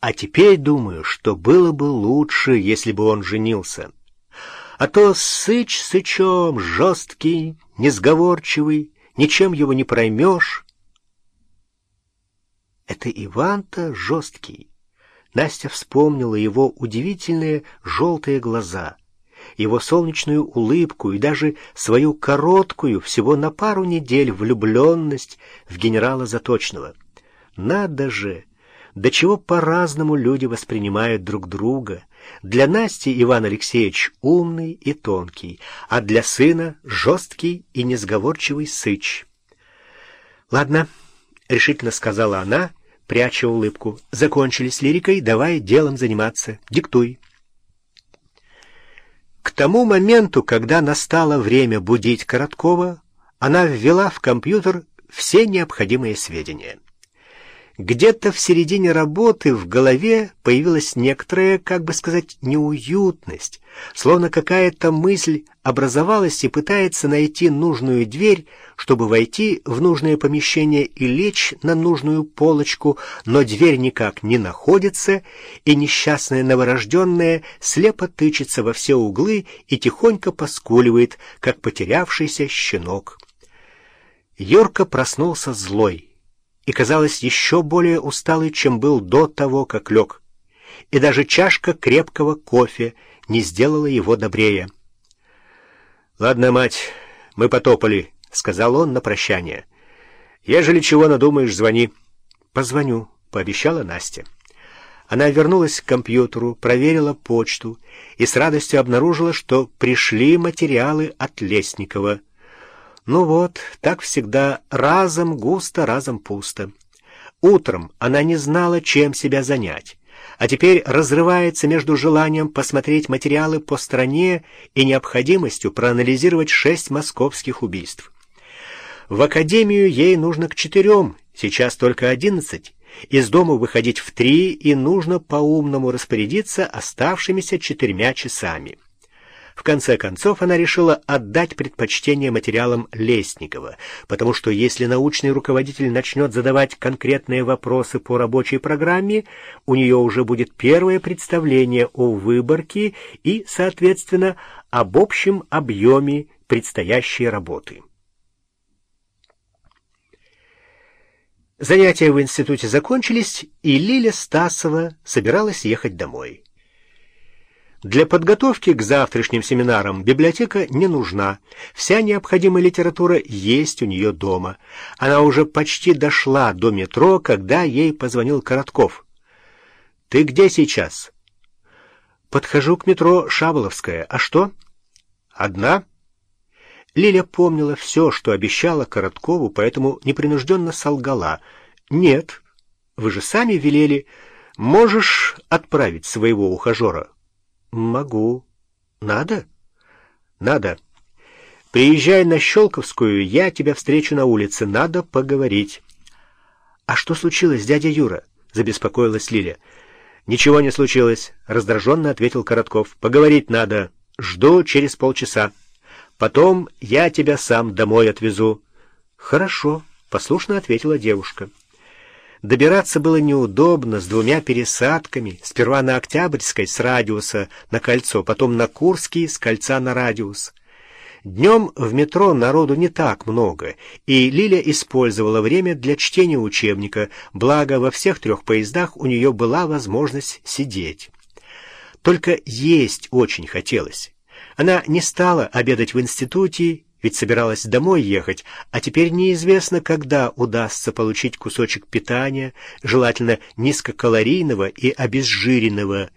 А теперь думаю, что было бы лучше, если бы он женился. А то сыч сычом, жесткий, несговорчивый, ничем его не проймешь. Это Иван-то жесткий. Настя вспомнила его удивительные желтые глаза, его солнечную улыбку и даже свою короткую, всего на пару недель, влюбленность в генерала Заточного. Надо же! До чего по-разному люди воспринимают друг друга. Для Насти Иван Алексеевич умный и тонкий, а для сына жесткий и несговорчивый сыч. «Ладно», — решительно сказала она, пряча улыбку. «Закончили с лирикой, давай делом заниматься. Диктуй». К тому моменту, когда настало время будить Короткова, она ввела в компьютер все необходимые сведения. Где-то в середине работы в голове появилась некоторая, как бы сказать, неуютность, словно какая-то мысль образовалась и пытается найти нужную дверь, чтобы войти в нужное помещение и лечь на нужную полочку, но дверь никак не находится, и несчастная новорожденная слепо тычется во все углы и тихонько поскуливает, как потерявшийся щенок. Йорка проснулся злой и казалось еще более усталый, чем был до того, как лег. И даже чашка крепкого кофе не сделала его добрее. «Ладно, мать, мы потопали», — сказал он на прощание. «Ежели чего надумаешь, звони». «Позвоню», — пообещала Настя. Она вернулась к компьютеру, проверила почту и с радостью обнаружила, что пришли материалы от Лесникова — ну вот, так всегда, разом густо, разом пусто. Утром она не знала, чем себя занять, а теперь разрывается между желанием посмотреть материалы по стране и необходимостью проанализировать шесть московских убийств. В академию ей нужно к четырем, сейчас только одиннадцать. Из дома выходить в три, и нужно по-умному распорядиться оставшимися четырьмя часами. В конце концов, она решила отдать предпочтение материалам Лесникова, потому что если научный руководитель начнет задавать конкретные вопросы по рабочей программе, у нее уже будет первое представление о выборке и, соответственно, об общем объеме предстоящей работы. Занятия в институте закончились, и Лиля Стасова собиралась ехать домой. Для подготовки к завтрашним семинарам библиотека не нужна. Вся необходимая литература есть у нее дома. Она уже почти дошла до метро, когда ей позвонил Коротков. «Ты где сейчас?» «Подхожу к метро Шаболовская. А что?» «Одна?» Лиля помнила все, что обещала Короткову, поэтому непринужденно солгала. «Нет, вы же сами велели. Можешь отправить своего ухажера?» «Могу. Надо?» «Надо. Приезжай на Щелковскую, я тебя встречу на улице. Надо поговорить». «А что случилось, дядя Юра?» — забеспокоилась Лиля. «Ничего не случилось», — раздраженно ответил Коротков. «Поговорить надо. Жду через полчаса. Потом я тебя сам домой отвезу». «Хорошо», — послушно ответила девушка. Добираться было неудобно, с двумя пересадками, сперва на Октябрьской с радиуса на кольцо, потом на Курский с кольца на радиус. Днем в метро народу не так много, и Лиля использовала время для чтения учебника, благо во всех трех поездах у нее была возможность сидеть. Только есть очень хотелось. Она не стала обедать в институте ведь собиралась домой ехать, а теперь неизвестно, когда удастся получить кусочек питания, желательно низкокалорийного и обезжиренного,